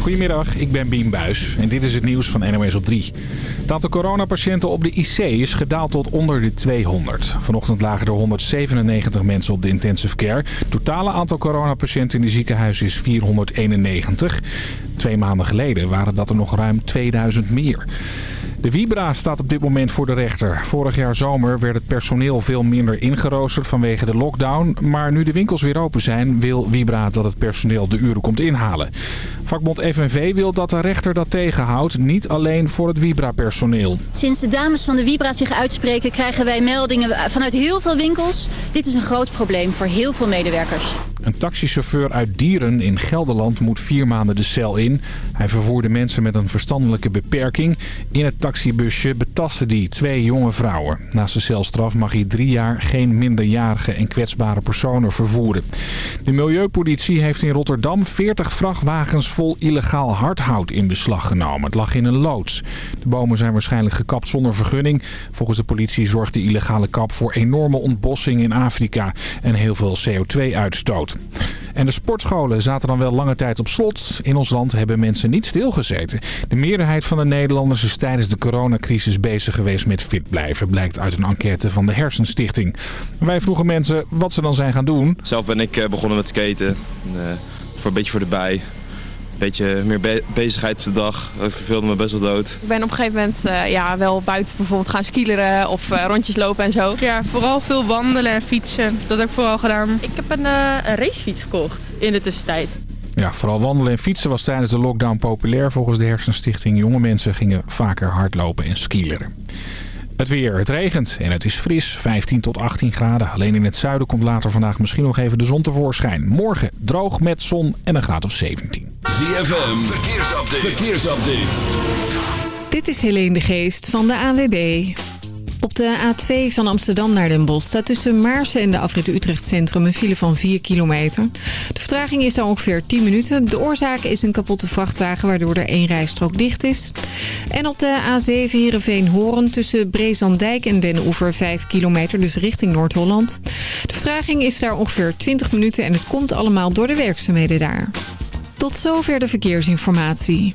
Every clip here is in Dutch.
Goedemiddag, ik ben Bien Buis en dit is het nieuws van NOS op 3. Het aantal coronapatiënten op de IC is gedaald tot onder de 200. Vanochtend lagen er 197 mensen op de intensive care. Het totale aantal coronapatiënten in de ziekenhuis is 491. Twee maanden geleden waren dat er nog ruim 2000 meer. De Vibra staat op dit moment voor de rechter. Vorig jaar zomer werd het personeel veel minder ingeroosterd vanwege de lockdown. Maar nu de winkels weer open zijn, wil Vibra dat het personeel de uren komt inhalen. Vakbond FNV wil dat de rechter dat tegenhoudt, niet alleen voor het Vibra-personeel. Sinds de dames van de Vibra zich uitspreken krijgen wij meldingen vanuit heel veel winkels. Dit is een groot probleem voor heel veel medewerkers. Een taxichauffeur uit Dieren in Gelderland moet vier maanden de cel in. Hij vervoerde mensen met een verstandelijke beperking. In het taxibusje betastte hij twee jonge vrouwen. Naast de celstraf mag hij drie jaar geen minderjarige en kwetsbare personen vervoeren. De milieupolitie heeft in Rotterdam 40 vrachtwagens vol illegaal hardhout in beslag genomen. Het lag in een loods. De bomen zijn waarschijnlijk gekapt zonder vergunning. Volgens de politie zorgt de illegale kap voor enorme ontbossing in Afrika en heel veel CO2-uitstoot. En de sportscholen zaten dan wel lange tijd op slot. In ons land hebben mensen niet stilgezeten. De meerderheid van de Nederlanders is tijdens de coronacrisis bezig geweest met fit blijven. Blijkt uit een enquête van de Hersenstichting. Wij vroegen mensen wat ze dan zijn gaan doen. Zelf ben ik eh, begonnen met skaten. Uh, voor een beetje voor de bij beetje meer be bezigheid op de dag. Dat verveelde me best wel dood. Ik ben op een gegeven moment uh, ja, wel buiten bijvoorbeeld gaan skileren of uh, rondjes lopen en zo. Ja, vooral veel wandelen en fietsen. Dat heb ik vooral gedaan. Ik heb een, uh, een racefiets gekocht in de tussentijd. Ja, vooral wandelen en fietsen was tijdens de lockdown populair. Volgens de Hersenstichting jonge mensen gingen vaker hardlopen en skileren. Het weer. Het regent en het is fris. 15 tot 18 graden. Alleen in het zuiden komt later vandaag misschien nog even de zon tevoorschijn. Morgen droog met zon en een graad of 17. ZFM. Verkeersupdate. Verkeersupdate. Dit is Helene de Geest van de AWB. Op de A2 van Amsterdam naar Den Bosch staat tussen Maarsen en de afrit Utrecht Centrum een file van 4 kilometer. De vertraging is daar ongeveer 10 minuten. De oorzaak is een kapotte vrachtwagen waardoor er één rijstrook dicht is. En op de A7 Heerenveen-Horen tussen Brezandijk en Den Oever 5 kilometer, dus richting Noord-Holland. De vertraging is daar ongeveer 20 minuten en het komt allemaal door de werkzaamheden daar. Tot zover de verkeersinformatie.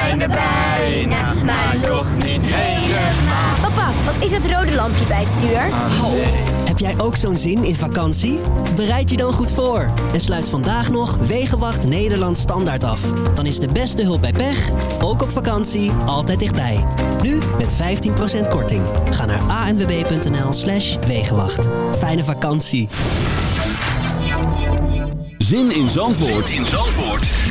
er bijna, maar nog niet helemaal. Papa, wat is het rode lampje bij het stuur? Oh, Heb jij ook zo'n zin in vakantie? Bereid je dan goed voor en sluit vandaag nog Wegenwacht Nederland Standaard af. Dan is de beste hulp bij pech, ook op vakantie, altijd dichtbij. Nu met 15% korting. Ga naar anwb.nl slash Wegenwacht. Fijne vakantie. Zin in Zandvoort, zin in Zandvoort.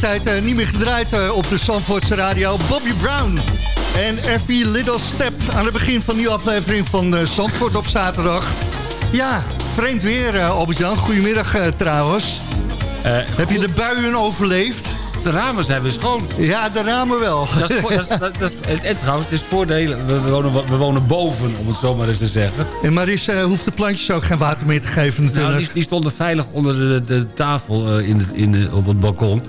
Tijd uh, niet meer gedraaid uh, op de Zandvoortse radio. Bobby Brown en Every Little Step aan het begin van die aflevering van uh, Zandvoort op zaterdag. Ja, vreemd weer, Albert-Jan. Goedemiddag trouwens. Heb je de buien overleefd? De ramen zijn weer schoon. Ja, de ramen wel. Dat is, dat, dat, dat en trouwens, het is voordeel. We, wonen, we wonen boven, om het zo maar eens te zeggen. En Maris uh, hoeft de plantjes ook geen water meer te geven natuurlijk. Nou, die, die stonden veilig onder de, de tafel uh, in in de, op het balkon.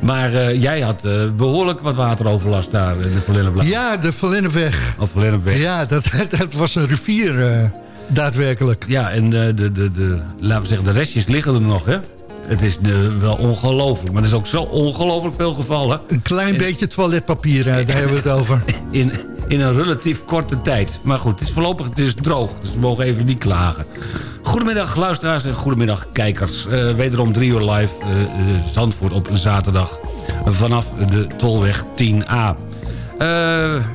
Maar uh, jij had uh, behoorlijk wat wateroverlast daar in de Verlinnenweg. Ja, de Verlinnenweg. Of Verlinnenweg. Ja, dat, dat was een rivier uh, daadwerkelijk. Ja, en de, de, de, de, laten we zeggen, de restjes liggen er nog, hè? Het is wel ongelooflijk. Maar er is ook zo ongelooflijk veel gevallen. Een klein in, beetje toiletpapier, daar hebben we het over. In, in een relatief korte tijd. Maar goed, het is voorlopig het is droog. Dus we mogen even niet klagen. Goedemiddag luisteraars en goedemiddag kijkers. Uh, wederom drie uur live uh, Zandvoort op zaterdag. Vanaf de Tolweg 10A.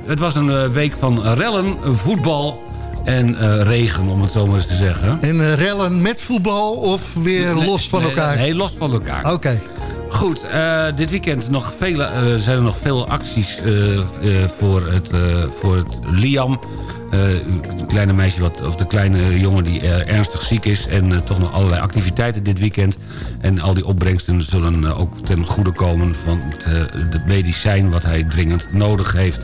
het was een week van rellen, voetbal en uh, regen, om het zo maar eens te zeggen. En uh, rellen met voetbal of weer nee, los van elkaar? Nee, los van elkaar. Oké. Okay. Goed, uh, dit weekend nog vele, zijn er nog veel acties voor, het, voor het Liam. de kleine meisje wat, of de kleine jongen die ernstig ziek is. En toch nog allerlei activiteiten dit weekend. En al die opbrengsten zullen ook ten goede komen van het, het medicijn wat hij dringend nodig heeft.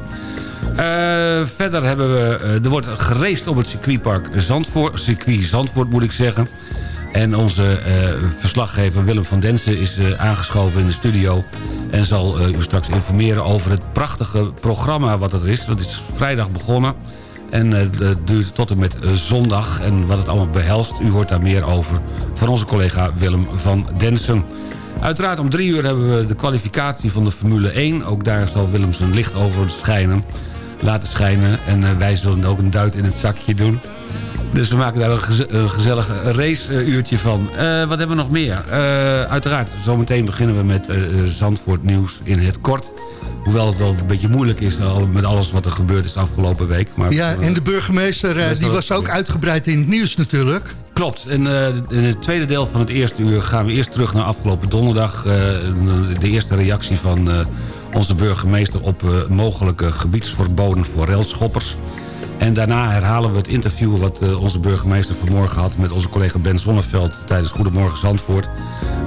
Verder hebben we... Er wordt gereest op het circuitpark Zandvoort. Circuit Zandvoort moet ik zeggen. En onze uh, verslaggever Willem van Densen is aangeschoven in de studio. En zal u straks informeren over het prachtige programma wat er is. Dat is vrijdag begonnen. En het duurt tot en met zondag. En wat het allemaal behelst, u hoort daar meer over... van onze collega Willem van Densen. Uiteraard om drie uur hebben we de kwalificatie van de Formule 1. Ook daar zal Willem zijn licht over schijnen laten schijnen. En wij zullen ook een duit in het zakje doen. Dus we maken daar een, gez een gezellig raceuurtje van. Uh, wat hebben we nog meer? Uh, uiteraard, zometeen beginnen we met Zandvoort nieuws in het kort. Hoewel het wel een beetje moeilijk is met alles wat er gebeurd is afgelopen week. Maar, ja, en de burgemeester die was ook uitgebreid in het nieuws natuurlijk. Klopt. En uh, in het tweede deel van het eerste uur gaan we eerst terug naar afgelopen donderdag. Uh, de eerste reactie van uh, onze burgemeester op mogelijke gebiedsverboden voor railschoppers. En daarna herhalen we het interview wat uh, onze burgemeester vanmorgen had... met onze collega Ben Zonneveld tijdens Goedemorgen Zandvoort.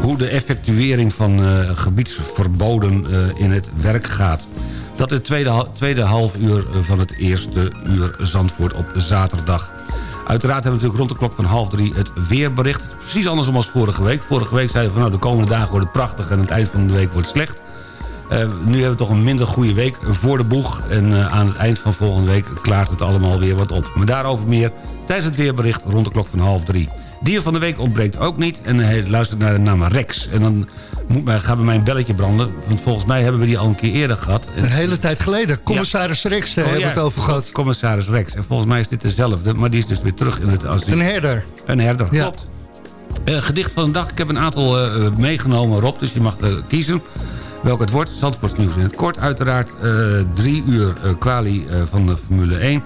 Hoe de effectuering van uh, gebiedsverboden in het werk gaat. Dat het tweede, tweede half uur van het eerste uur Zandvoort op zaterdag. Uiteraard hebben we natuurlijk rond de klok van half drie het weerbericht. Precies andersom als vorige week. Vorige week zeiden we van nou de komende dagen wordt het prachtig... en het eind van de week wordt slecht. Uh, nu hebben we toch een minder goede week voor de boeg. En uh, aan het eind van volgende week klaart het allemaal weer wat op. Maar daarover meer tijdens het weerbericht rond de klok van half drie. Dier van de week ontbreekt ook niet. En hij luistert naar de naam Rex. En dan moet mij, gaat bij mij een belletje branden. Want volgens mij hebben we die al een keer eerder gehad. Een hele tijd geleden. Commissaris ja. Rex oh, hebben we ja, het over gehad. Commissaris Rex. En volgens mij is dit dezelfde. Maar die is dus weer terug in het asiel. Een herder. Een herder, ja. klopt. Uh, gedicht van de dag. Ik heb een aantal meegenomen, Rob. Dus je mag kiezen welk het wordt. Zandvoorts nieuws in het kort uiteraard. Uh, drie uur kwalie uh, van de Formule 1.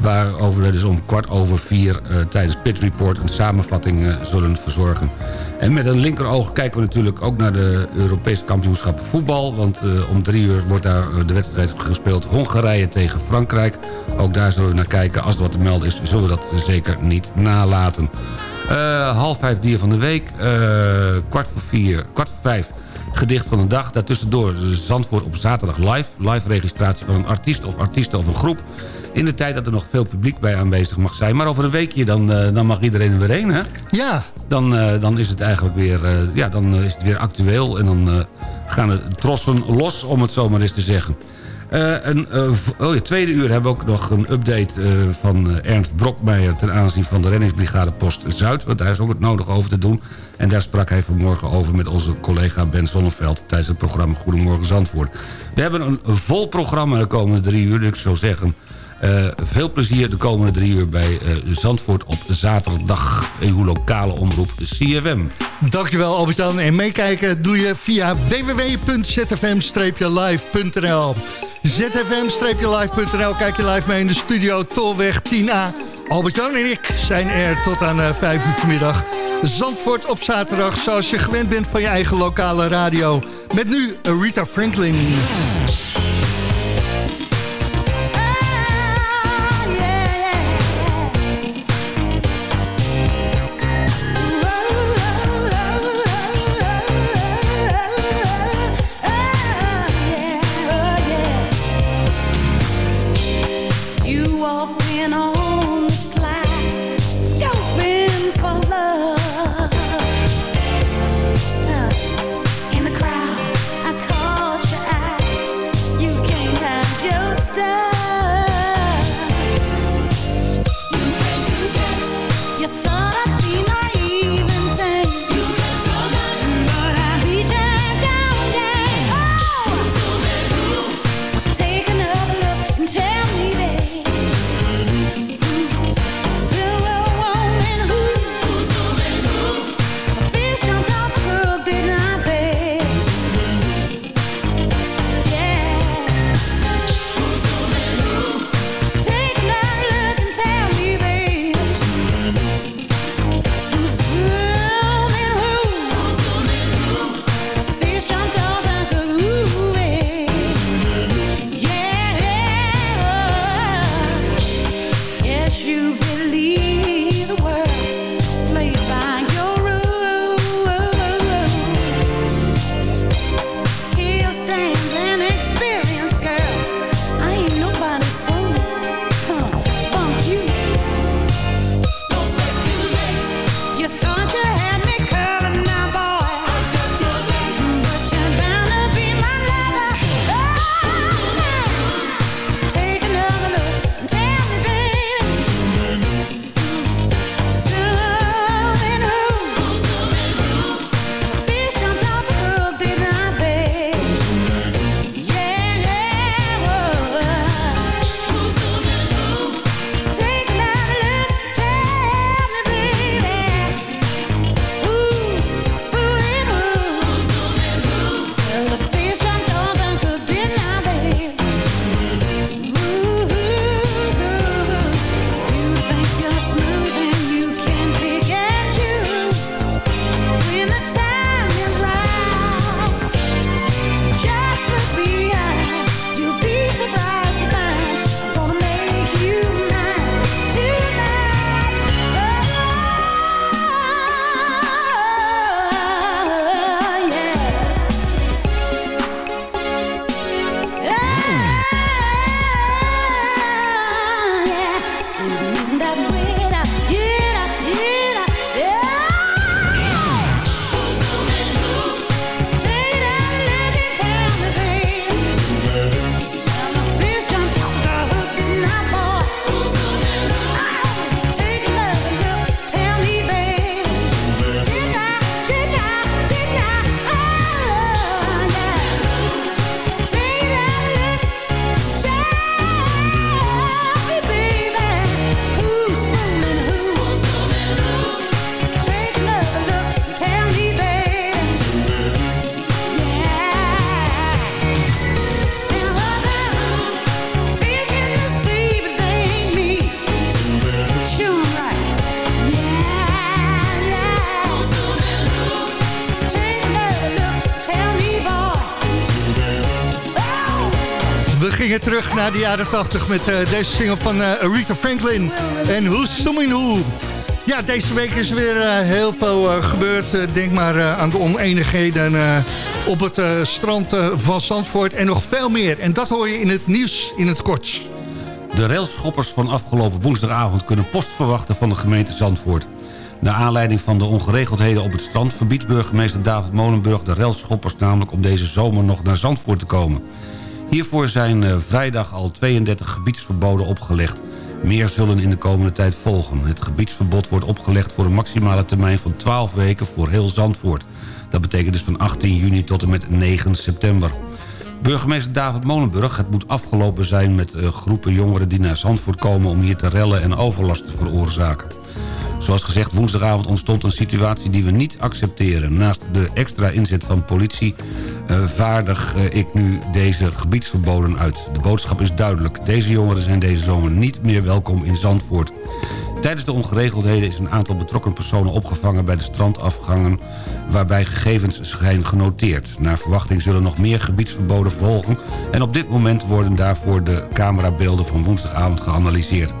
Waarover we dus om kwart over vier tijdens Pit Report een samenvatting zullen verzorgen. En met een linkeroog kijken we natuurlijk ook naar de Europese kampioenschappen voetbal. Want om drie uur wordt daar de wedstrijd gespeeld Hongarije tegen Frankrijk. Ook daar zullen we naar kijken. Als er wat te melden is, zullen we dat zeker niet nalaten. half vijf dier van de week. kwart voor vier, kwart voor vijf gedicht van de dag. Daartussendoor Zandvoort op zaterdag live. Live registratie van een artiest of artiesten of een groep. In de tijd dat er nog veel publiek bij aanwezig mag zijn. Maar over een weekje dan, uh, dan mag iedereen er weer heen, hè? Ja. Dan, uh, dan is het eigenlijk weer, uh, ja, dan is het weer actueel. En dan gaan de trossen los, om het zo maar eens te zeggen. Een oh ja, tweede uur hebben we ook nog een update van Ernst Brokmeijer... ten aanzien van de reddingsbrigade Post Zuid. Want daar is ook het nodig over te doen. En daar sprak hij vanmorgen over met onze collega Ben Zonneveld... tijdens het programma Goedemorgen Zandvoort. We hebben een vol programma de komende drie uur. Dus ik zou zeggen, veel plezier de komende drie uur bij uh, Zandvoort op zaterdag... in uw lokale omroep CFM. Dankjewel Albert-Jan. En meekijken doe je via www.zfm-live.nl zfm-live.nl Kijk je live mee in de studio Tolweg 10A. Albert-Jan en ik zijn er tot aan uh, 5 uur vanmiddag... Zandvoort op zaterdag, zoals je gewend bent van je eigen lokale radio. Met nu Rita Franklin. Naar de jaren 80 met eh, deze single van eh, Aretha Franklin. En Who's Zooming Who? Ja, deze week is er weer eh, heel veel gebeurd. Denk maar aan de oneenigheden op het strand van Zandvoort en nog veel meer. En dat hoor je in het nieuws in het kort. De railschoppers van afgelopen woensdagavond kunnen post verwachten van de gemeente Zandvoort. Naar aanleiding van de ongeregeldheden op het strand... verbiedt burgemeester David Molenburg de railschoppers namelijk om deze zomer nog naar Zandvoort te komen. Hiervoor zijn eh, vrijdag al 32 gebiedsverboden opgelegd. Meer zullen in de komende tijd volgen. Het gebiedsverbod wordt opgelegd voor een maximale termijn van 12 weken voor heel Zandvoort. Dat betekent dus van 18 juni tot en met 9 september. Burgemeester David Molenburg, het moet afgelopen zijn met eh, groepen jongeren die naar Zandvoort komen om hier te rellen en overlast te veroorzaken. Zoals gezegd, woensdagavond ontstond een situatie die we niet accepteren. Naast de extra inzet van politie eh, vaardig eh, ik nu deze gebiedsverboden uit. De boodschap is duidelijk. Deze jongeren zijn deze zomer niet meer welkom in Zandvoort. Tijdens de ongeregeldheden is een aantal betrokken personen opgevangen bij de strandafgangen waarbij gegevens zijn genoteerd. Naar verwachting zullen nog meer gebiedsverboden volgen en op dit moment worden daarvoor de camerabeelden van woensdagavond geanalyseerd.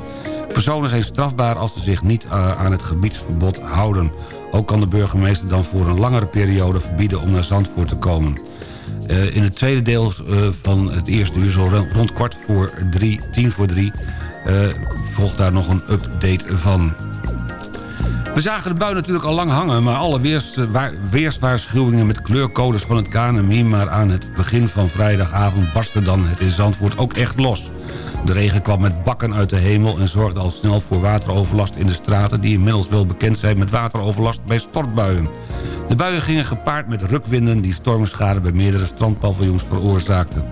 Personen zijn strafbaar als ze zich niet eh, aan het gebiedsverbod houden. Ook kan de burgemeester dan voor een langere periode verbieden om naar Zandvoort te komen. Eh, in het tweede deel eh, van het eerste uur, zo rond- kwart voor drie, tien voor drie... volgt daar nog een update van. We zagen de bui natuurlijk al lang hangen... maar alle weers, waar- weerswaarschuwingen met kleurcodes van het KNMI... maar aan het begin van vrijdagavond barstte dan het in Zandvoort ook echt los. De regen kwam met bakken uit de hemel... en zorgde al snel voor wateroverlast in de straten... die inmiddels wel bekend zijn met wateroverlast bij stortbuien. De buien gingen gepaard met rukwinden... die stormschade bij meerdere strandpaviljoens veroorzaakten.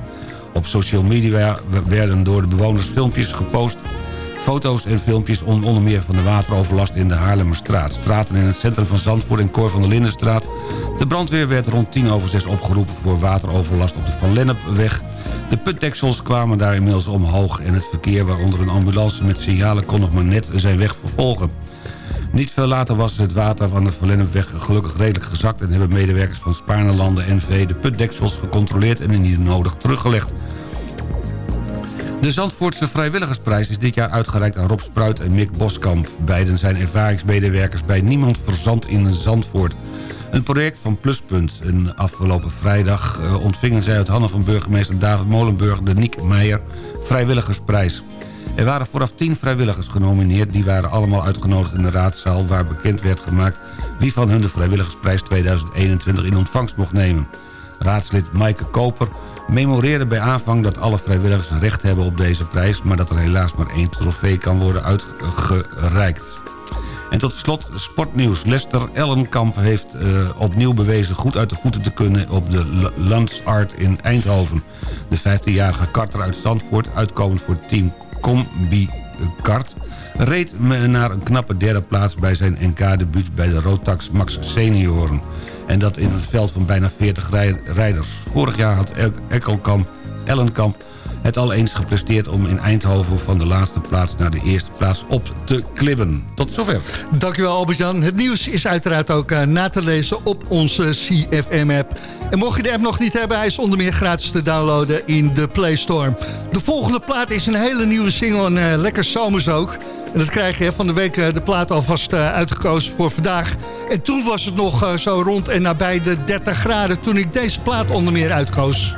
Op social media werden door de bewoners filmpjes gepost... Foto's en filmpjes on- onder meer van de wateroverlast in de Haarlemmerstraat. Straten in het centrum van Zandvoort en Cor van der Lindenstraat. De brandweer werd rond tien over zes opgeroepen voor wateroverlast op de Van Lennepweg. De putdeksels kwamen daar inmiddels omhoog... en het verkeer waaronder een ambulance met signalen kon nog maar net zijn weg vervolgen. Niet veel later was het water van de Van Lennepweg gelukkig redelijk gezakt... en hebben medewerkers van Spaarnelanden NV de putdeksels gecontroleerd en indien nodig teruggelegd. De Zandvoortse Vrijwilligersprijs is dit jaar uitgereikt aan Rob Spruit en Mick Boskamp. Beiden zijn ervaringsmedewerkers bij Niemand Verzand in Zandvoort. Een project van Pluspunt. En afgelopen vrijdag eh, ontvingen zij uit handen van burgemeester David Molenburg... de Niek Meijer Vrijwilligersprijs. Er waren vooraf tien vrijwilligers genomineerd. Die waren allemaal uitgenodigd in de raadzaal... waar bekend werd gemaakt wie van hun de Vrijwilligersprijs 2021 in ontvangst mocht nemen. Raadslid Maaike Koper memoreerde bij aanvang dat alle vrijwilligers recht hebben op deze prijs... maar dat er helaas maar één trofee kan worden uitgereikt. En tot slot sportnieuws. Lester Ellenkamp heeft eh, opnieuw bewezen goed uit de voeten te kunnen... op de Landsart in Eindhoven. De 15-jarige karter uit Zandvoort, uitkomend voor het team Combi Kart... reed naar een knappe derde plaats bij zijn NK-debuut... bij de Rotax Max Senioren. En dat in een veld van bijna 40 rij- rijders. Vorig jaar had Ellenkamp het al eens gepresteerd om in Eindhoven van de laatste plaats naar de eerste plaats op te klimmen. Tot zover. Dankjewel Albert-Jan. Het nieuws is uiteraard ook eh, na te lezen op onze CFM-app. En mocht je de app nog niet hebben, hij is onder meer gratis te downloaden in de Play Store. De volgende plaat is een hele nieuwe single en eh, lekker zomers ook. En dat krijg je van de week eh, de plaat alvast uitgekozen voor vandaag. En toen was het nog zo rond en nabij de 30 graden toen ik deze plaat onder meer uitkoos.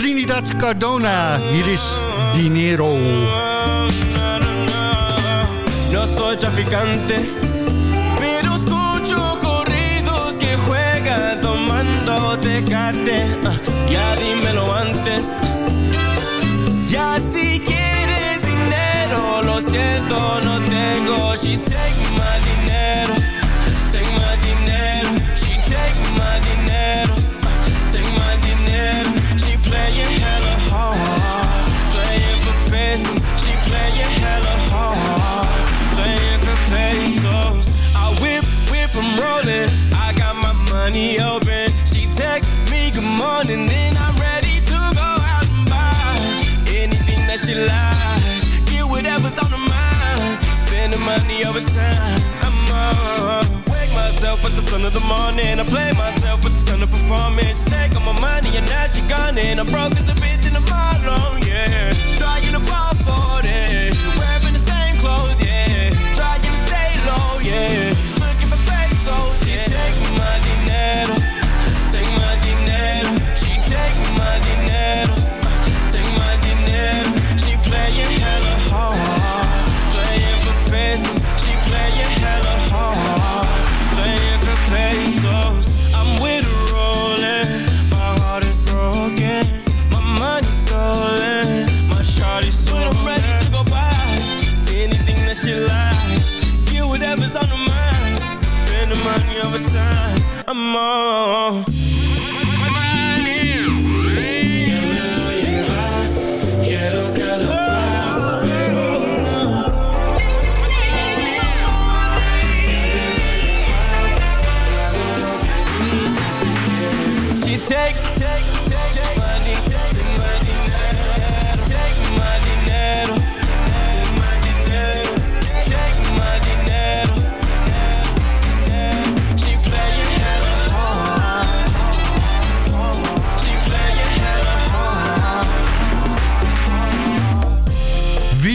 Trinidad Cardona, hier is Dinero. No soy traficante, pero escucho corridos que juegan tomando tecate. Ah, ya dímelo antes. Ya si quieres dinero, lo siento, no tengo. Take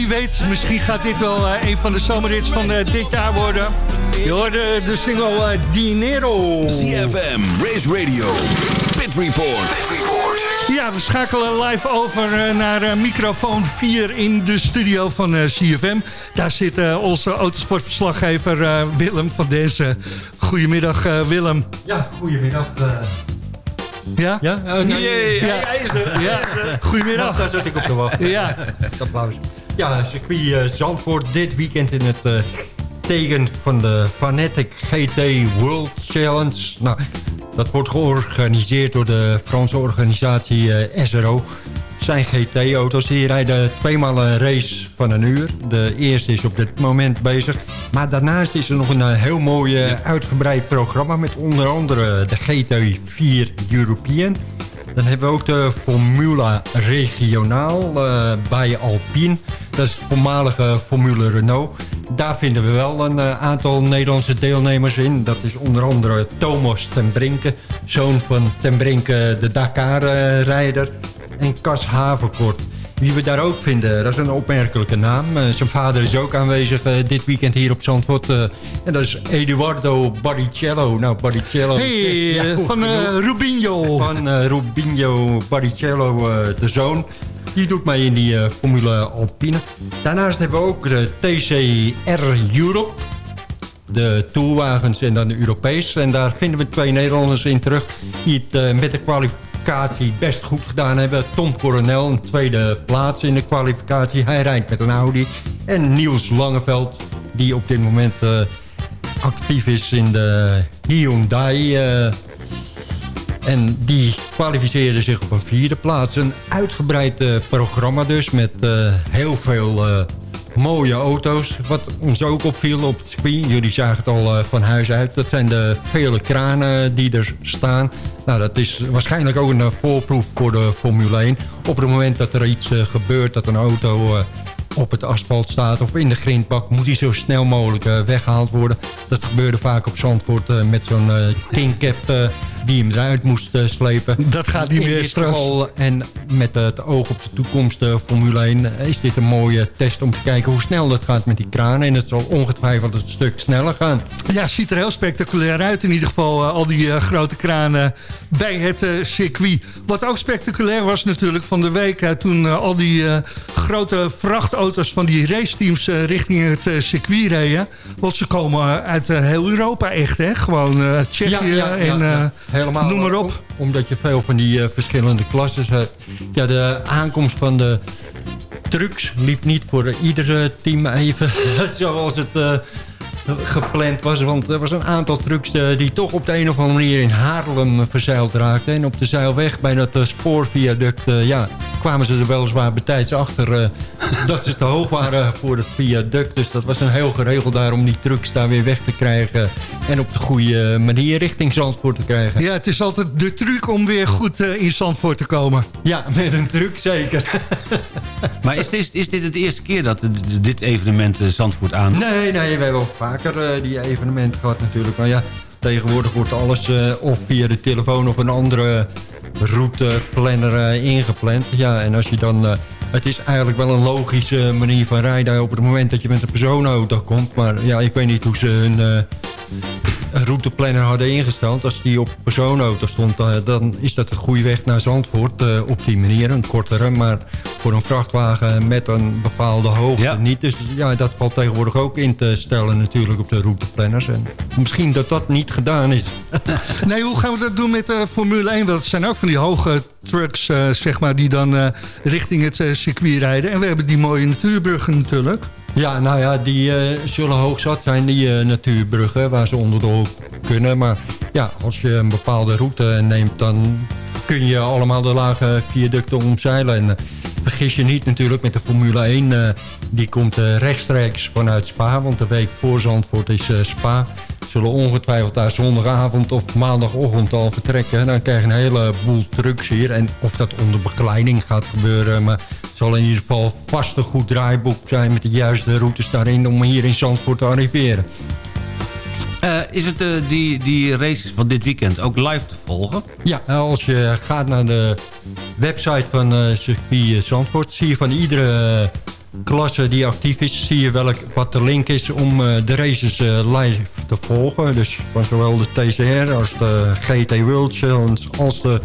wie weet, misschien gaat dit wel eh, een van de zomerrits van eh, dit jaar worden. Je hoorde de single eh, Dinero. CFM, Race Radio, Pit Report. Ja, we schakelen live over naar microfoon 4 in de studio van CFM. Daar zit eh, onze autosportverslaggever eh, Willem van deze. Goedemiddag eh, Willem. Ja, goedemiddag. eh. Ja? Ja? Oh, nee, Jee. ja, Ja. hij is er. Ja. Is er. Goedemiddag. Nou, daar zat ik op te wachten. Ja. Applaus. Ja, circuit eh, Zandvoort dit weekend in het eh, teken van de Fanatic GT World Challenge. Nou, dat wordt georganiseerd door de Franse organisatie eh, SRO. Het zijn GT-auto's. Die rijden tweemaal een race van een uur. De eerste is op dit moment bezig. Maar daarnaast is er nog een heel mooi uitgebreid programma... met onder andere de GT4 European... Dan hebben we ook de Formula Regionaal eh, bij Alpine. Dat is de voormalige Formule Renault. Daar vinden we wel een eh, aantal Nederlandse deelnemers in. Dat is onder andere Thomas ten Brinke, zoon van ten Brinke, de Dakar-rijder. en Cas Haverkort. Wie we daar ook vinden, dat is een opmerkelijke naam. Eh, zijn vader is ook aanwezig eh, dit weekend hier op Zandvoort. eh, en dat is Eduardo Baricello. Nou, Baricello... Hey, van Rubinho. Van Rubinho Baricello, de zoon. Die doet mij in die Formule Alpine. Daarnaast hebben we ook de TCR Europe. De tourwagens en dan de Europees. En daar vinden we twee Nederlanders in terug... die het met de kwalificatie best goed gedaan hebben. Tom Coronel, een tweede plaats in de kwalificatie. Hij rijdt met een Audi. En Niels Langeveld, die op dit moment eh, actief is in de Hyundai... eh, en die kwalificeerde zich op een vierde plaats. Een uitgebreid eh, programma dus met heel veel mooie auto's. Wat ons ook opviel op het circuit, jullie zagen het al eh, van huis uit... dat zijn de vele kranen die er staan. Nou, dat is waarschijnlijk ook een eh, voorproef voor de Formule 1. Op het moment dat er iets eh, gebeurt, dat een auto... op het asfalt staat of in de grindbak... moet die zo snel mogelijk eh, weggehaald worden. Dat gebeurde vaak op Zandvoort met zo'n eh, die hem eruit moest eh, slepen. Dat gaat niet meer straks. geval, en met het oog op de toekomst eh, Formule 1... is dit een mooie test om te kijken hoe snel dat gaat met die kranen. En het zal ongetwijfeld een stuk sneller gaan. Ja, ziet er heel spectaculair uit. In ieder geval eh, al die eh, grote kranen bij het eh, circuit. Wat ook spectaculair was natuurlijk van de week... eh, toen eh, al die eh, grote vrachtauto's van die raceteams... eh, richting het eh, circuit reden. Want ze komen uit eh, heel Europa echt, hè? Gewoon eh Tsjechië en eh, helemaal. noem maar op. Om- omdat je veel van die eh, verschillende klassen hebt. Ja, de aankomst van de trucks liep niet voor iedere team even zoals het eh, gepland was. Want er was een aantal trucks eh, die toch op de een of andere manier in Haarlem verzeild raakten. En op de zeilweg bij dat eh, spoorviaduct eh, ja, kwamen ze er weliswaar betijds achter dat ze te hoog waren voor het viaduct. Dus dat was een heel geregeld daar om die trucks daar weer weg te krijgen. En op de goede manier richting Zandvoort te krijgen. Ja, het is altijd de truc om weer goed in Zandvoort te komen. Ja, met een truc zeker. Maar is dit, is dit het eerste keer dat dit- evenement Zandvoort aan... Nee, nee, we hebben ook eh, die evenementen gehad natuurlijk. Maar ja, tegenwoordig wordt alles eh, of via de telefoon of een andere routeplanner eh, ingepland. Ja, en als je dan... het is eigenlijk wel een logische manier van rijden op het moment dat je met een personenauto komt. Maar ja, ik weet niet hoe ze hun routeplanner hadden ingesteld. Als die op personenauto stond, eh, dan is dat een goede weg naar Zandvoort eh, op die manier. Een kortere, maar voor een vrachtwagen met een bepaalde hoogte niet. Dus ja, dat valt tegenwoordig ook in te stellen natuurlijk op de routeplanners. En misschien dat dat niet gedaan is. Nee, hoe gaan we dat doen met de Formule 1? Want het zijn ook van die hoge trucks, eh, zeg maar, die dan eh, richting het circuit rijden. En we hebben die mooie natuurbruggen natuurlijk. Ja, nou ja, die eh, zullen hoog zat zijn, die eh, natuurbruggen, waar ze onderdoor kunnen. Maar ja, als je een bepaalde route neemt, dan kun je allemaal de lage viaducten omzeilen. En eh, vergis je niet natuurlijk met de Formule 1, eh, die komt rechtstreeks vanuit Spa. Want de week voor Zandvoort is Spa. Zullen ongetwijfeld daar zondagavond of maandagochtend al vertrekken. Dan krijg je een heleboel trucks hier. En of dat onder begeleiding gaat gebeuren, maar het zal in ieder geval vast een goed draaiboek zijn... met de juiste routes daarin om hier in Zandvoort te arriveren. Eh, is het eh, die, die races van dit weekend ook live te volgen? Ja, als je gaat naar de website van eh circuit Zandvoort... zie je van iedere klasse die actief is... zie je welk, wat de link is om eh, de races eh, live te volgen. Dus van zowel de TCR als de GT World Challenge... als de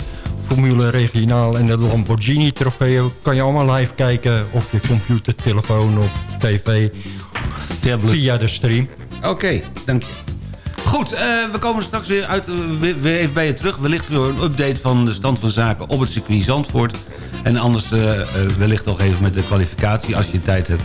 Formule Regionaal en de Lamborghini trofee... kan je allemaal live kijken op je computer, telefoon of tv... via de stream. Oké, dank je. Goed, eh, we komen straks weer, uit, weer, even bij je terug. Wellicht weer een update van de stand van zaken op het circuit Zandvoort. En anders eh, eh, wellicht nog even met de kwalificatie als je tijd hebt.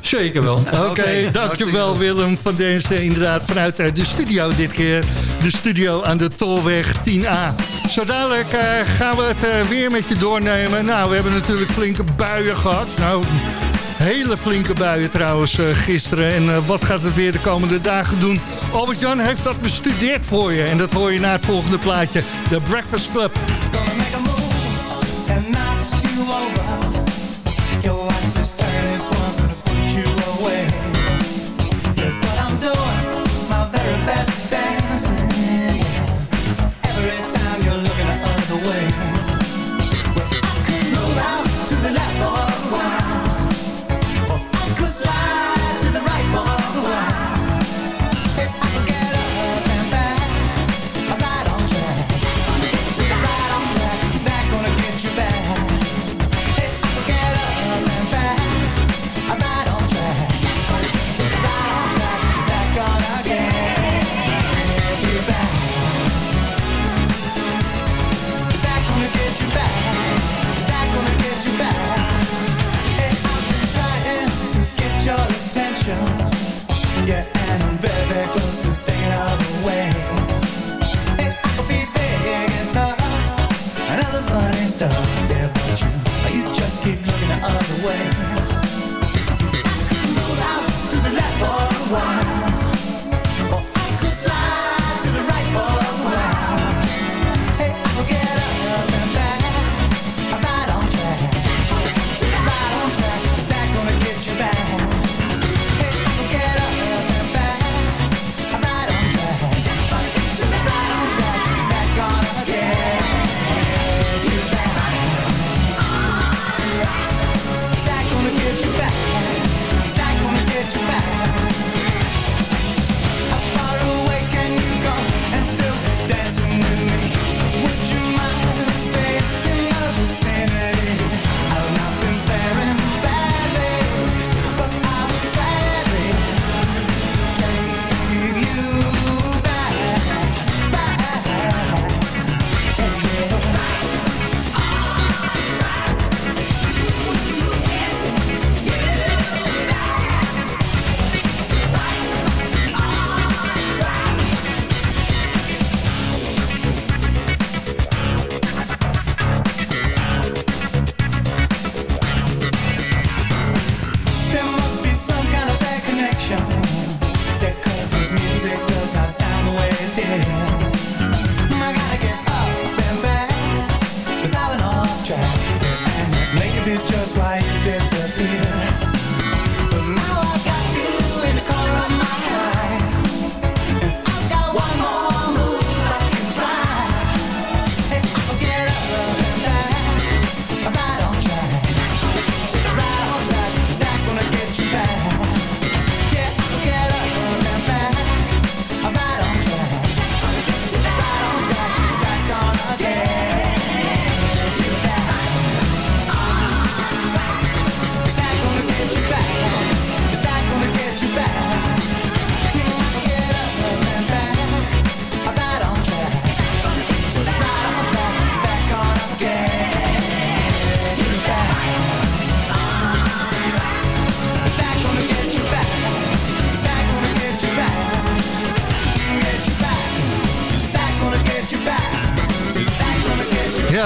Zeker wel. Oké, dankjewel Willem van deze. Inderdaad, vanuit eh, de studio dit keer. De studio aan de Tolweg 10A. Zo dadelijk eh, gaan we het eh, weer met je doornemen. Nou, we hebben natuurlijk flinke buien gehad. Nou, hele flinke buien trouwens eh, gisteren. En eh, wat gaat het weer de komende dagen doen? Albert-Jan heeft dat bestudeerd voor je. En dat hoor je na het volgende plaatje. The Breakfast Club. over.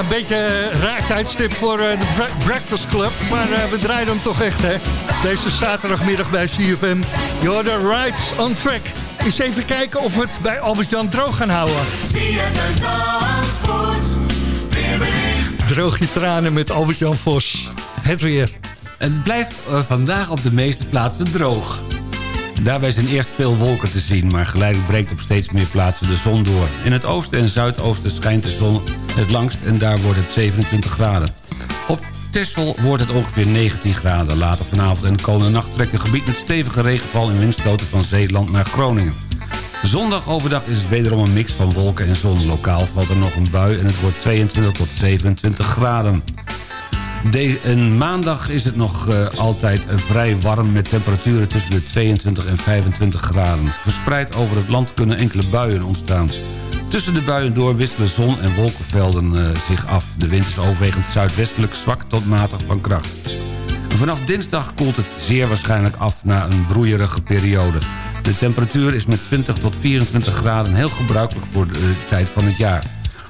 Een beetje raar tijdstip voor eh, de Bre- Breakfast Club. Maar eh, we draaien hem toch echt, hè? Deze zaterdagmiddag bij CFM. You're the right on track. Eens even kijken of we het bij Albert-Jan droog gaan houden. CFM Zandvoort, weerbericht. Droog je tranen met Albert-Jan Vos. Het weer. Het blijft eh, vandaag op de meeste plaatsen droog. Daarbij zijn eerst veel wolken te zien, maar geleidelijk breekt op steeds meer plaatsen de zon door. In het oosten en zuidoosten schijnt de zon het langst en daar wordt het 27 graden. Op Texel wordt het ongeveer 19 graden. Later vanavond en de komende nacht trekt een gebied met stevige regenval en windstoten van Zeeland naar Groningen. Zondag overdag is het wederom een mix van wolken en zon. Lokaal valt er nog een bui en het wordt 22 tot 27 graden. De, maandag is het nog eh, altijd eh, vrij warm met temperaturen tussen de 22 en 25 graden. Verspreid over het land kunnen enkele buien ontstaan. Tussen de buien door wisselen zon- en wolkenvelden eh, zich af. De wind is overwegend zuidwestelijk zwak tot matig van kracht. Vanaf dinsdag koelt het zeer waarschijnlijk af na een broeierige periode. De temperatuur is met 20 tot 24 graden heel gebruikelijk voor de tijd van het jaar.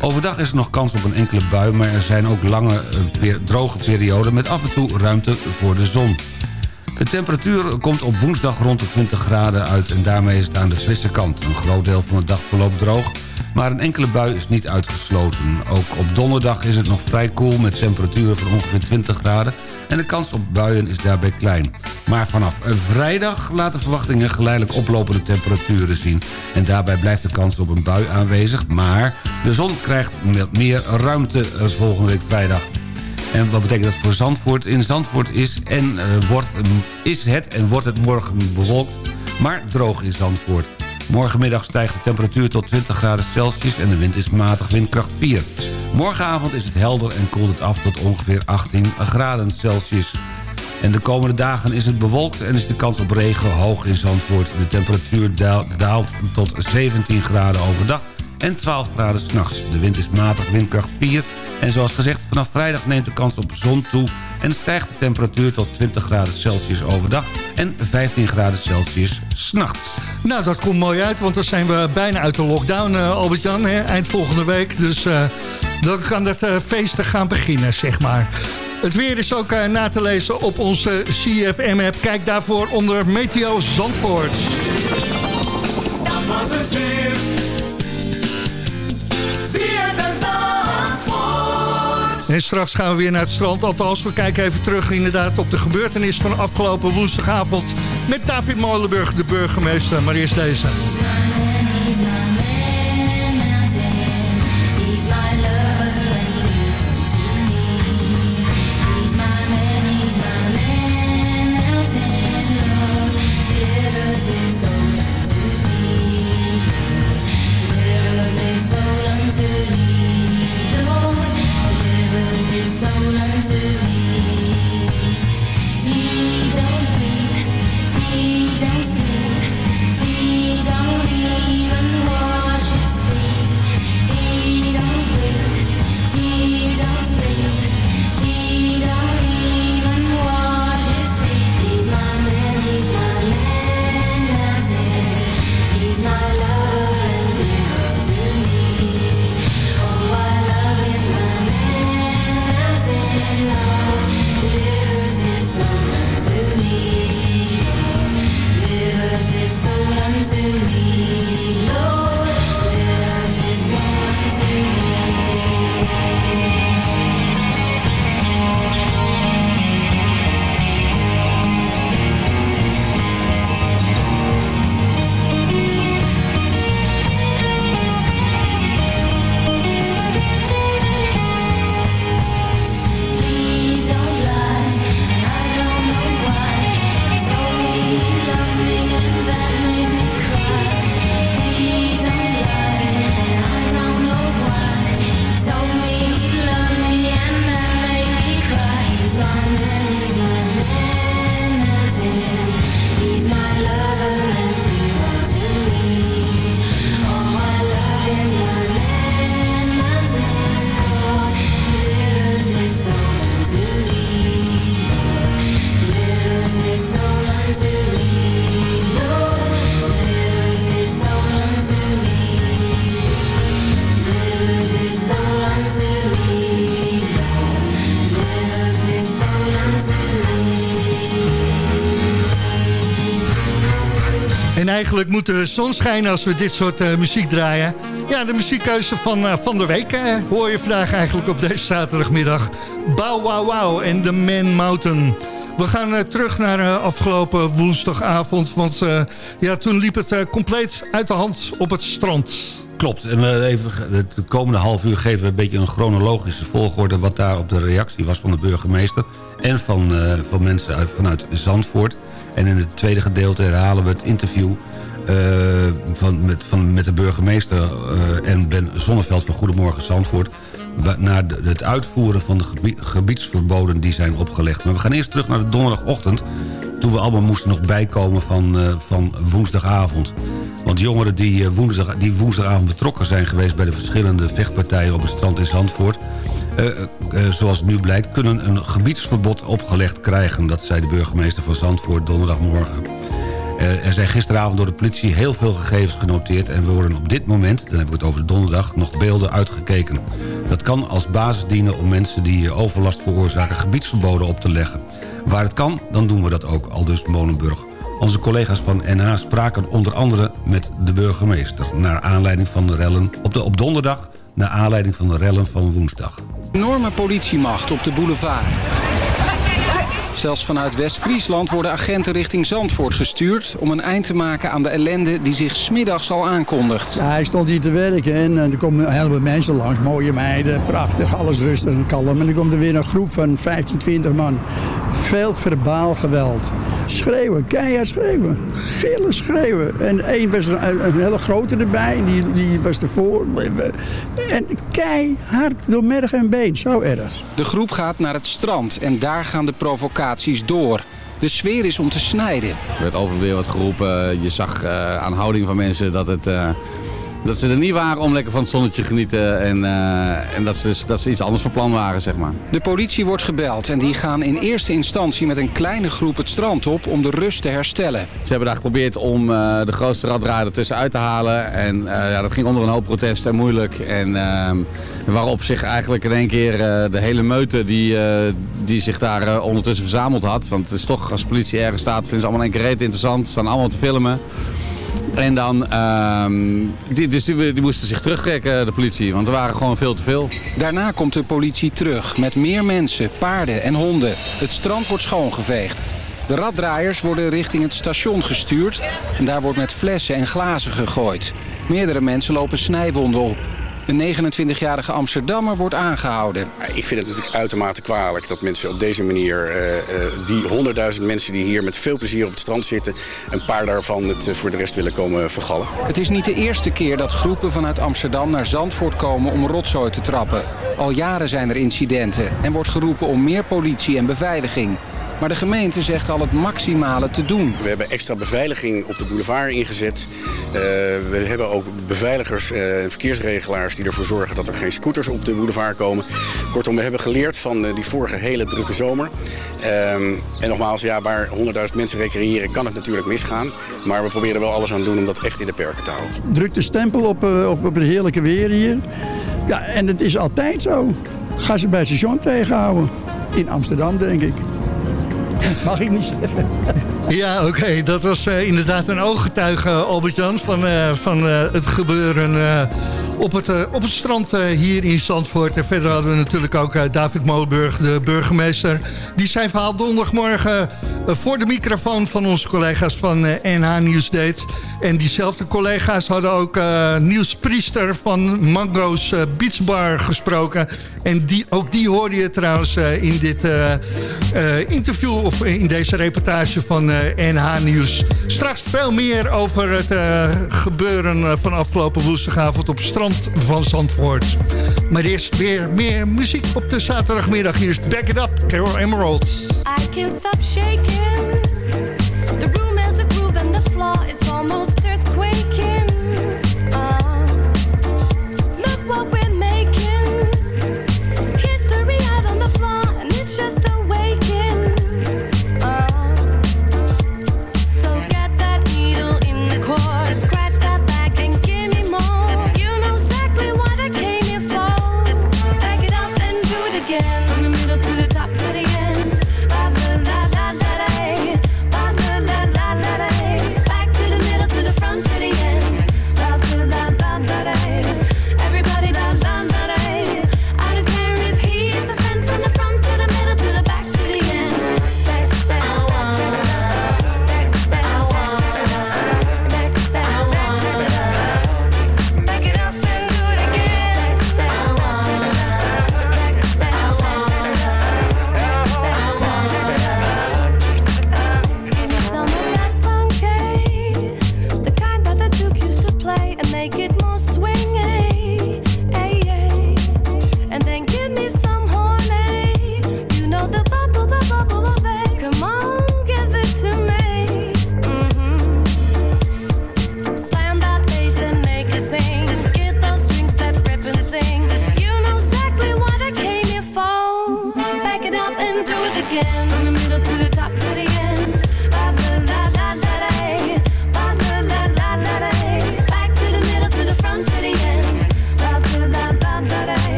Overdag is er nog kans op een enkele bui, maar er zijn ook lange eh, droge perioden... met af en toe ruimte voor de zon. De temperatuur komt op woensdag rond de 20 graden uit... en daarmee is het aan de frisse kant. Een groot deel van de dag verloopt droog... maar een enkele bui is niet uitgesloten. Ook op donderdag is het nog vrij koel... met temperaturen van ongeveer 20 graden... en de kans op buien is daarbij klein. Maar vanaf vrijdag laten verwachtingen geleidelijk oplopende temperaturen zien. En daarbij blijft de kans op een bui aanwezig... maar de zon krijgt meer ruimte volgende week vrijdag. En wat betekent dat voor Zandvoort? In Zandvoort is, en, eh, wordt, is het en wordt het morgen bewolkt, maar droog in Zandvoort. Morgenmiddag stijgt de temperatuur tot 20 graden Celsius en de wind is matig windkracht 4. Morgenavond is het helder en koelt het af tot ongeveer 18 graden Celsius. En de komende dagen is het bewolkt en is de kans op regen hoog in Zandvoort. De temperatuur daal- daalt tot 17 graden overdag en 12 graden s'nachts. De wind is matig, windkracht 4. En zoals gezegd, vanaf vrijdag neemt de kans op zon toe... en stijgt de temperatuur tot 20 graden Celsius overdag... en 15 graden Celsius s'nachts. Nou, dat komt mooi uit, want dan zijn we bijna uit de lockdown, eh, Albert-Jan, eind volgende week. Dus eh, dan kan het eh, feesten gaan beginnen, zeg maar. Het weer is ook na te lezen op onze CFM-app. Kijk daarvoor onder Meteo Zandvoort. Dat was het weer. En straks gaan we weer naar het strand. Althans, we kijken even terug inderdaad op de gebeurtenis van afgelopen woensdagavond... met David Molenburg, de burgemeester. Maar eerst deze. Eigenlijk moet de zon schijnen als we dit soort eh, muziek draaien. Ja, de muziekkeuze van, eh, van de week eh, hoor je vandaag eigenlijk op deze zaterdagmiddag. Bow Wow Wow en The Man Mountain. We gaan terug naar afgelopen woensdagavond. Want ja, toen liep het compleet uit de hand op het strand. klopt. En we even, het komende half uur geven we een beetje een chronologische volgorde... wat daar op de reactie was van de burgemeester... en van, van mensen uit, vanuit Zandvoort. En in het tweede gedeelte herhalen we het interview... eh, van, met, van, met de burgemeester eh, en Ben Zonneveld van Goedemorgen Zandvoort... naar het uitvoeren van de gebie- gebiedsverboden die zijn opgelegd. Maar we gaan eerst terug naar de donderdagochtend... toen we allemaal moesten nog bijkomen van, eh, van woensdagavond. Want jongeren die, woensdag, die woensdagavond betrokken zijn geweest... bij de verschillende vechtpartijen op het strand in Zandvoort... eh, zoals nu blijkt, kunnen een gebiedsverbod opgelegd krijgen. Dat zei de burgemeester van Zandvoort donderdagmorgen. Eh, er zijn gisteravond door de politie heel veel gegevens genoteerd... en we worden op dit moment, dan heb ik het over de donderdag, nog beelden uitgekeken. Dat kan als basis dienen om mensen die eh, overlast veroorzaken... gebiedsverboden op te leggen. Waar het kan, dan doen we dat ook, aldus Molenburg. Onze collega's van NH spraken onder andere met de burgemeester... naar aanleiding van de rellen op, de, op donderdag... naar aanleiding van de rellen van woensdag. Enorme politiemacht op de boulevard. Zelfs vanuit West-Friesland worden agenten richting Zandvoort gestuurd... om een eind te maken aan de ellende die zich smiddags al aankondigt. Ja, hij stond hier te werken en eh, er komen een heleboel mensen langs. Mooie meiden, prachtig, alles rustig en kalm. En dan komt er weer een groep van 15, 20 man. Veel verbaal geweld. Schreeuwen, keihard schreeuwen. Gillen schreeuwen. En één was een, een hele grote erbij, die, die was ervoor. En keihard door merg en been, zo erg. De groep gaat naar het strand en daar gaan de provocaties door. De sfeer is om te snijden. Er werd over weer wat geroepen. Je zag eh, aan houding van mensen dat, het, eh, dat ze er niet waren om lekker van het zonnetje te genieten. En, eh, en dat, ze, dus- dat ze iets anders van plan waren, zeg maar. De politie wordt gebeld en die gaan in eerste instantie met een kleine groep het strand op om de rust te herstellen. Ze hebben daar geprobeerd om eh, de grootste raddraaier tussenuit te halen. En eh, ja, dat ging onder een hoop protest en moeilijk. En waarop zich eigenlijk in één keer de hele meute die, die zich daar ondertussen verzameld had. Want het is toch, als politie ergens staat, vinden ze allemaal in één keer reet interessant. Ze staan allemaal te filmen. En dan, ehm, die, dus die, die moesten zich terugtrekken, de politie, want er waren gewoon veel te veel. Daarna komt de politie terug met meer mensen, paarden en honden. Het strand wordt schoongeveegd. De raddraaiers worden richting het station gestuurd en daar wordt met flessen en glazen gegooid. Meerdere mensen lopen snijwonden op. Een 29-jarige Amsterdammer wordt aangehouden. Ik vind het natuurlijk uitermate kwalijk dat mensen op deze manier, eh, eh, die honderdduizend mensen die hier met veel plezier op het strand zitten, een paar daarvan het eh, voor de rest willen komen vergallen. Het is niet de eerste keer dat groepen vanuit Amsterdam naar Zandvoort komen om rotzooi te trappen. Al jaren zijn er incidenten en wordt geroepen om meer politie en beveiliging. Maar de gemeente zegt al het maximale te doen. We hebben extra beveiliging op de boulevard ingezet. Eh, we hebben ook beveiligers en verkeersregelaars die ervoor zorgen dat er geen scooters op de boulevard komen. Kortom, we hebben geleerd van eh, die vorige hele drukke zomer. Ehm, en nogmaals, ja, waar 100.000 mensen recreëren kan het natuurlijk misgaan. Maar we proberen er wel alles aan te doen om dat echt in de perken te houden. Druk de stempel op, eh, op, op het heerlijke weer hier. Ja, en het is altijd zo. Ga ze bij het station tegenhouden. In Amsterdam, denk ik. Mag ik niet zeggen. Ja, oké. Dat was eh, inderdaad een ooggetuige, Albert-Jan, van, eh, van eh, het gebeuren op, het, eh, op het strand eh, hier in Zandvoort. En verder hadden we natuurlijk ook eh, David Molenburg, de burgemeester. Die zijn verhaal donderdagmorgen voor de microfoon van onze collega's van NH Nieuws deed. En diezelfde collega's hadden ook Niels Priester van Mango's Beach Bar gesproken. En die, ook die hoorde je trouwens in dit interview of in deze reportage van NH Nieuws. Straks veel meer over het gebeuren van afgelopen woensdagavond op het van Zandvoort. Maar eerst weer meer muziek op de zaterdagmiddag. Hier is Back It Up, Carol Emeralds. I can't stop shaking.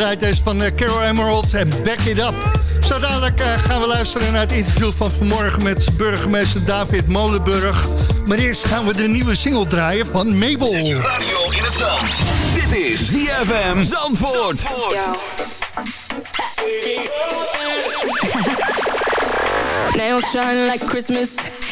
Gedraaid is van eh, Carol Emerald en Back It Up. Zo dadelijk eh, gaan we luisteren naar het interview van vanmorgen met burgemeester David Molenburg. Maar eerst gaan we de nieuwe single draaien van Mabel. Radio in het zand. Dit is ZFM Zandvoort. Nails shine like Christmas.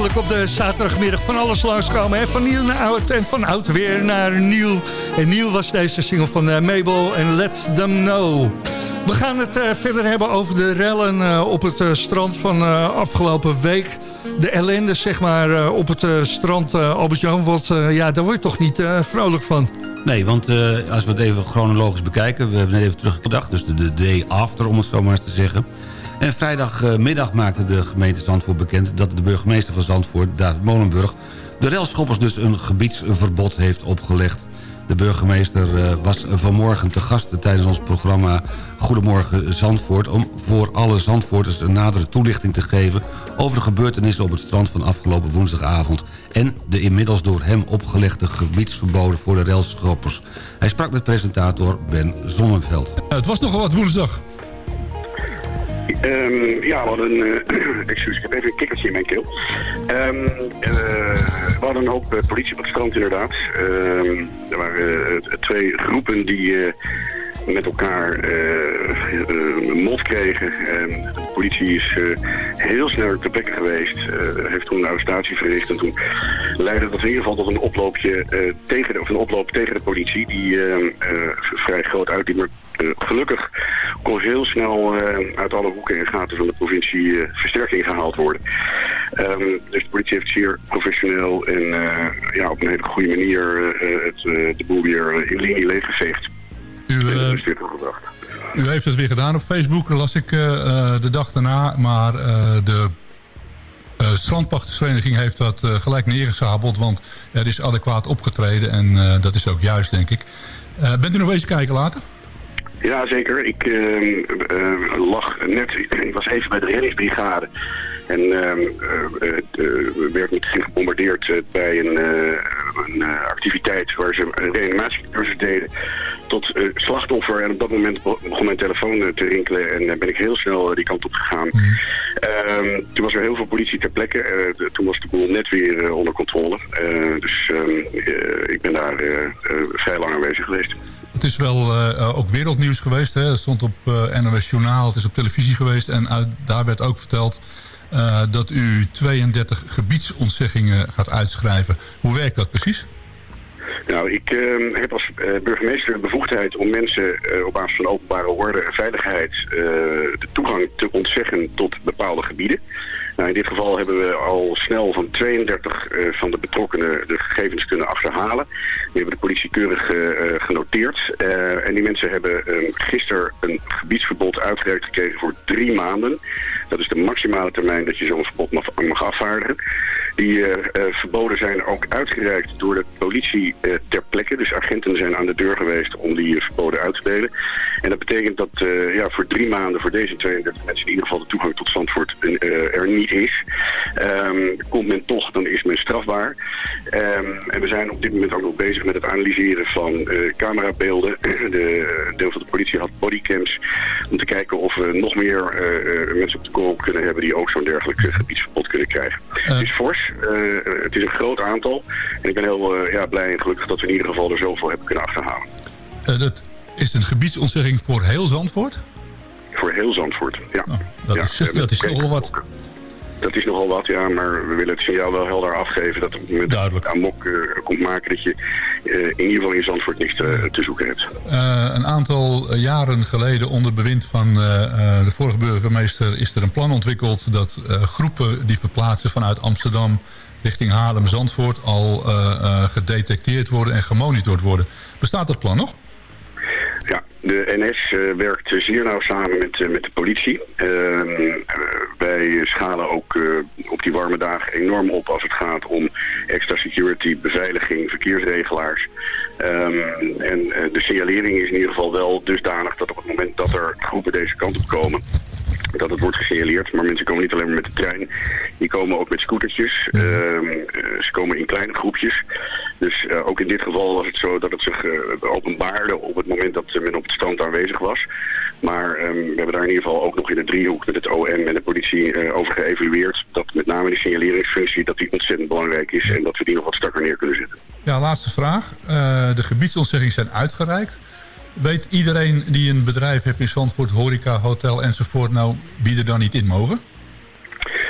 Op de zaterdagmiddag van alles langskomen. Hè? Van nieuw naar oud en van oud weer naar nieuw. En nieuw was deze single van eh, Mabel en Let Them Know. We gaan het eh, verder hebben over de rellen eh, op het strand van afgelopen week. De ellende zeg maar op het strand, Albert-Jan. Want ja, daar word je toch niet vrolijk van. Nee, want als we het even chronologisch bekijken... we hebben net even teruggedacht, dus de, de day after, om het zo maar eens te zeggen. En vrijdagmiddag maakte de gemeente Zandvoort bekend... dat de burgemeester van Zandvoort, David Molenburg... de railschoppers dus een gebiedsverbod heeft opgelegd. De burgemeester eh, was vanmorgen te gast tijdens ons programma Goedemorgen Zandvoort... om voor alle Zandvoorters een nadere toelichting te geven... over de gebeurtenissen op het strand van afgelopen woensdagavond... en de inmiddels door hem opgelegde gebiedsverboden voor de railschoppers. Hij sprak met presentator Ben Zonneveld. Het was nogal wat woensdag. Ehm, ja, we hadden... eh excuus, ik heb even een kikkertje in mijn keel. Ehm, eh, we hadden een hoop eh, politie op het strand inderdaad. Ehm, er waren eh, twee groepen die... eh, met elkaar eh, eh, een mot kregen. En de politie is eh, heel snel ter plekke geweest. eh, heeft toen een arrestatie verricht. En toen leidde dat in ieder geval tot een oploopje eh, tegen of een oploop tegen de politie. Die eh, eh, vrij groot uitliep. Eh, gelukkig kon heel snel eh, uit alle hoeken en gaten van de provincie eh, versterking gehaald worden. Ehm, dus de politie heeft zeer professioneel en eh, ja, op een hele goede manier eh, het, eh, de boel weer in linie leeggeveegd. U, eh, u heeft het weer gedaan op Facebook, las ik eh, eh, de dag daarna. Maar eh, de eh, strandpachtersvereniging heeft dat eh, gelijk neergezabeld. Want er is adequaat opgetreden en eh, dat is ook juist, denk ik. Eh, bent u nog eens kijken later? Ja, zeker. Ik ehm, eh, lag net, ik was even bij de reddingsbrigade. En ehm, eh, eh, werd meteen gebombardeerd bij een, een activiteit waar ze een reanimatiecursus deden tot slachtoffer. En op dat moment begon mijn telefoon te rinkelen en ben ik heel snel die kant op gegaan. Ehm, toen was er heel veel politie ter plekke. Toen was de boel net weer onder controle. Dus ik ben daar vrij lang aanwezig geweest. Het is wel eh, eh, ook wereldnieuws geweest. Hè? Het stond op eh, NOS Journaal, het is op televisie geweest. En uit, daar werd ook verteld dat u 32 gebiedsontzeggingen gaat uitschrijven. Hoe werkt dat precies? Nou, ik ehm, heb als burgemeester de bevoegdheid om mensen op basis van openbare orde en veiligheid de toegang te ontzeggen tot bepaalde gebieden. Nou, in dit geval hebben we al snel van 32 eh, van de betrokkenen de gegevens kunnen achterhalen. Die hebben de politie keurig eh, eh, genoteerd. En die mensen hebben ehm, gisteren een gebiedsverbod uitgereikt gekregen voor drie maanden. Dat is de maximale termijn dat je zo'n verbod mag, mag afvaardigen. Die eh, eh, verboden zijn ook uitgereikt door de politie eh, ter plekke. Dus agenten zijn aan de deur geweest om die verboden uit te delen. En dat betekent dat ja, voor drie maanden voor deze 32 mensen in ieder geval de toegang tot Zandvoort er niet is. Ehm, komt men toch, dan is men strafbaar. Ehm, en we zijn op dit moment ook nog bezig met het analyseren van camerabeelden. De deel van de politie had bodycams om te kijken of we nog meer mensen op de korrel kunnen hebben die ook zo'n dergelijk gebiedsverbod kunnen krijgen. Het is fors, eh, het is een groot aantal. En ik ben heel eh, ja, blij en gelukkig dat we in ieder geval er zoveel hebben kunnen achterhalen. Eh, dat is een gebiedsontzegging voor heel Zandvoort? Voor heel Zandvoort, ja. Dat Ja, is, dat is kijk, nogal wat. Dat is nogal wat, ja, maar we willen het signaal wel helder afgeven dat het met amok eh, komt maken dat je eh, in ieder geval in Zandvoort niks te, te zoeken hebt. Eh, een aantal eh, jaren geleden onder bewind van eh, eh, de vorige burgemeester... is er een plan ontwikkeld dat eh, groepen die verplaatsen vanuit Amsterdam... richting Haarlem-Zandvoort al eh, eh, gedetecteerd worden en gemonitord worden. Bestaat dat plan nog? De NS eh, werkt zeer nauw samen met, eh, met de politie. Ehm, eh, wij schalen ook op die warme dagen enorm op als het gaat om extra security, beveiliging, verkeersregelaars. Ehm, en de signalering is in ieder geval wel dusdanig dat op het moment dat er groepen deze kant op komen dat het wordt gesignaleerd. Maar mensen komen niet alleen maar met de trein. Die komen ook met scootertjes. Ehm, eh, ze komen in kleine groepjes. Dus eh, ook in dit geval was het zo dat het zich eh, openbaarde op het moment dat men op het strand aanwezig was. Maar ehm, we hebben daar in ieder geval ook nog in de driehoek met het OM en de politie over geëvalueerd. Dat met name de signaleringsfunctie dat die ontzettend belangrijk is. En dat we die nog wat strakker neer kunnen zetten. Ja, laatste vraag. De gebiedsontzeggingen zijn uitgereikt. Weet iedereen die een bedrijf heeft in Zandvoort, horeca, hotel enzovoort... nou, wie er dan niet in mogen?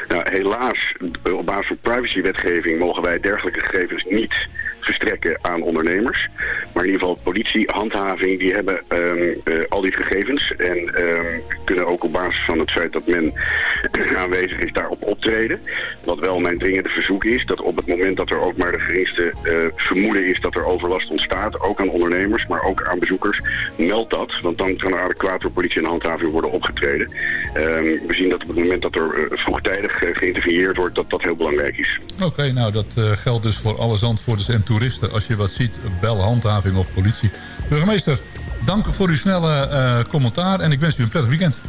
Nou, helaas, op basis van privacywetgeving mogen wij dergelijke gegevens niet verstrekken aan ondernemers. Maar in ieder geval politie, handhaving, die hebben ehm, eh, al die gegevens en ehm, kunnen ook op basis van het feit dat men aanwezig is daarop optreden. Wat wel mijn dringende verzoek is, dat op het moment dat er ook maar de geringste eh, vermoeden is dat er overlast ontstaat, ook aan ondernemers, maar ook aan bezoekers, meld dat, want dan kan er adequaat door politie en handhaving worden opgetreden. Ehm, we zien dat op het moment dat er eh, vroegtijdig geïnterveneerd wordt, dat dat heel belangrijk is. Oké, nou dat geldt dus voor alle Zandvoorters en toeristen. Als je wat ziet, bel handhaving of politie. Burgemeester, dank voor uw snelle eh, commentaar en ik wens u een prettig weekend.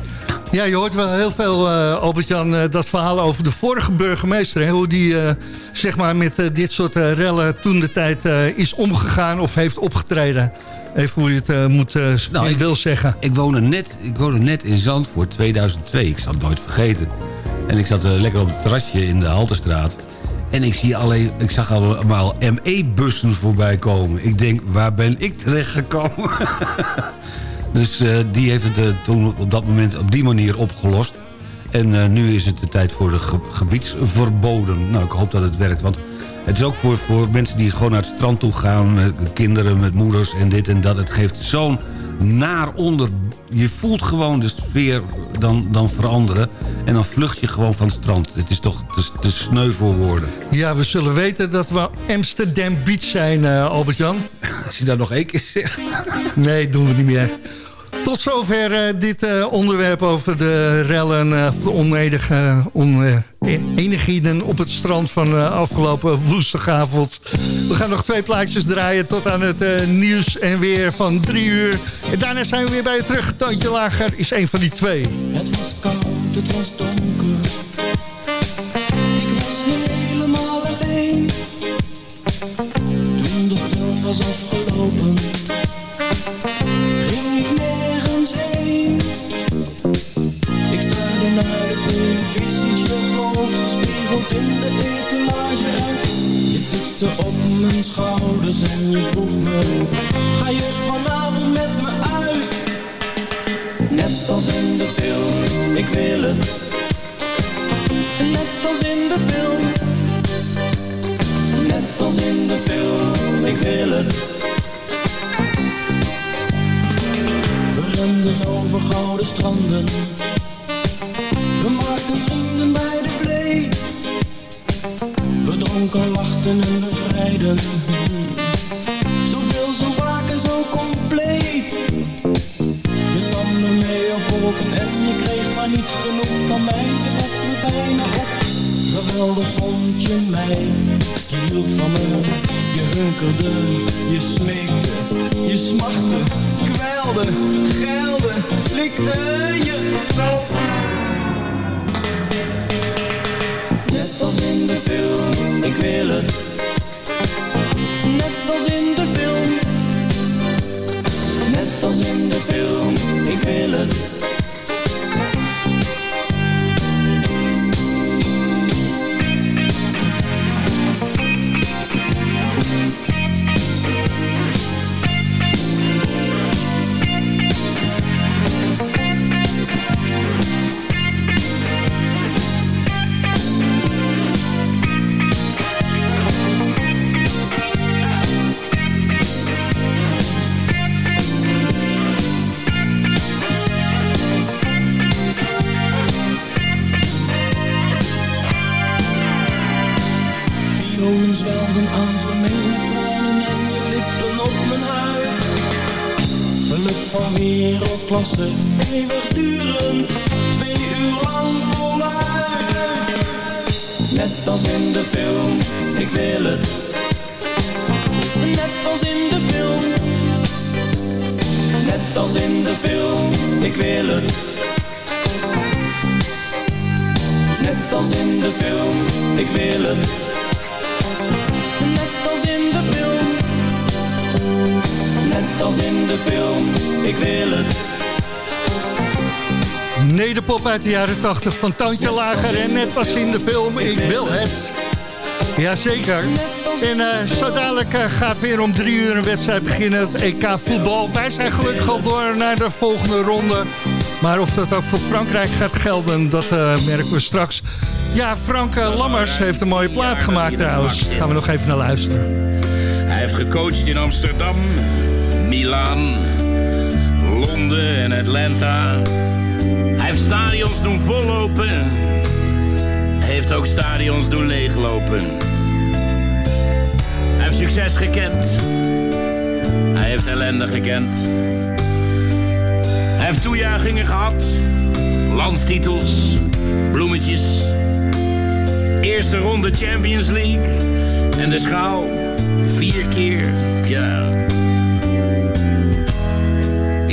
Ja, je hoort wel heel veel, eh, Albert-Jan, eh, dat verhaal over de vorige burgemeester. Hè, hoe die eh, zeg maar met dit soort eh, rellen toen de tijd eh, is omgegaan of heeft opgetreden. Even hoe je het eh, moet, eh, Nou, ik wil zeggen. Ik woonde, net, ik woonde net in Zandvoort 2002. Ik zal het nooit vergeten. En ik zat lekker op het terrasje in de Haltestraat. En ik, zie alleen, ik zag allemaal ME-bussen voorbij komen. Ik denk, waar ben ik terechtgekomen? dus eh, die heeft het eh, toen op dat moment op die manier opgelost. En eh, nu is het de tijd voor de ge- gebiedsverboden. Nou, ik hoop dat het werkt, want het is ook voor, voor mensen die gewoon naar het strand toe gaan... kinderen, met moeders en dit en dat. Het geeft zo'n naar onder... Je voelt gewoon de sfeer dan, dan veranderen. En dan vlucht je gewoon van het strand. Het is toch te, te sneu voor woorden. Ja, we zullen weten dat we Amsterdam Beach zijn, eh, Albert-Jan. Als je dat nog één keer zegt. Nee, doen we niet meer. Tot zover eh, dit eh, onderwerp over de rellen, eh, de onenige onenigheden op het strand van afgelopen woensdagavond. We gaan nog twee plaatjes draaien tot aan het nieuws en weer van drie uur. En daarna zijn we weer bij je terug. Tandje Lager is een van die twee. Het was koud, het was donker. Ik was helemaal alleen. Toen de film was afgelopen, ga je vanavond met me uit? Net als in de film, ik wil het. Net als in de film. Net als in de film, ik wil het. We renden over gouden stranden. We maakten vrienden bij de vlee. We dronken, lachten en bevrijden. Vond je hield van me, je hunkerde, je smeekte, je smachtte, kwelde, geilde, likte je zo. Net als in de film, ik wil het. Tranen en je lippen op mijn huid. Geluk van wereldklasse, eeuwigdurend, twee uur lang voluit. Net als in de film, ik wil het. Net als in de film. Net als in de film, ik wil het. Net als in de film, ik wil het. Net als in de film, ik wil het. Nederpop uit de jaren 80 van Tandje Lager en net als in de film Ik wil het. Jazeker. En eh, zo dadelijk eh, gaat weer om drie uur een wedstrijd beginnen, het EK voetbal. Wij zijn gelukkig al door naar de volgende ronde. Maar of dat ook voor Frankrijk gaat gelden, dat eh, merken we straks. Ja, Frank Lammers heeft een mooie plaat gemaakt trouwens. Gaan we nog even naar luisteren. Hij heeft gecoacht in Amsterdam, Milaan, Londen en Atlanta. Hij heeft stadions doen vollopen. Hij heeft ook stadions doen leeglopen. Hij heeft succes gekend. Hij heeft ellende gekend. Hij heeft toejuichingen gehad. Landstitels, bloemetjes. Eerste ronde Champions League. En de schaal Vier keer, tja.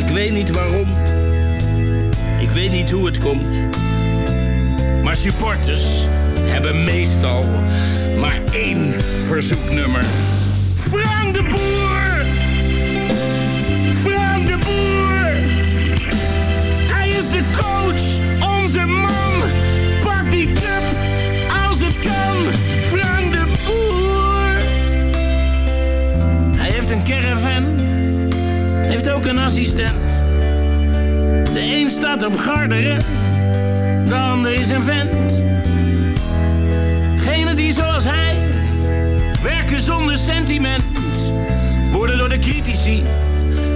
Ik weet niet waarom. Ik weet niet hoe het komt. Maar supporters hebben meestal maar één verzoeknummer. Frank de Boer! Staat op Garderen, de is een vent. Genen die zoals hij werken zonder sentiment, worden door de critici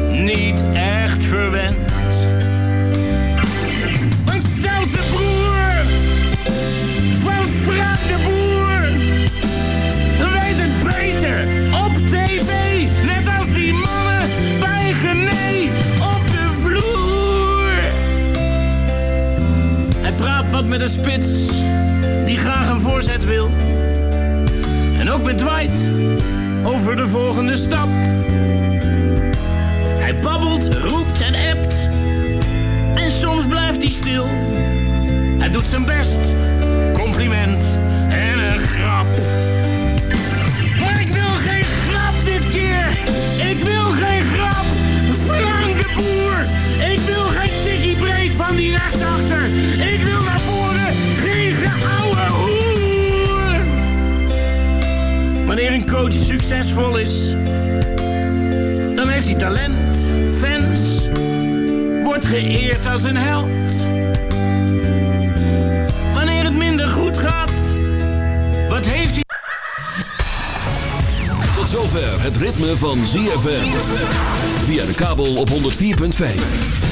niet echt verwend. Praat wat met een spits die graag een voorzet wil. En ook met over de volgende stap. Hij babbelt, roept en appt. En soms blijft hij stil. Hij doet zijn best. Compliment en een grap. Maar ik wil geen grap dit keer. Ik wil geen grap. Frank de Boer. Ik wil geen tikkie breed van die Ik wil naar voren. Geen geouwe hoer. Wanneer een coach succesvol is, dan heeft hij talent, fans, wordt geëerd als een held. Wanneer het minder goed gaat, wat heeft hij... Tot zover het ritme van ZFM. Via de kabel op 104.5.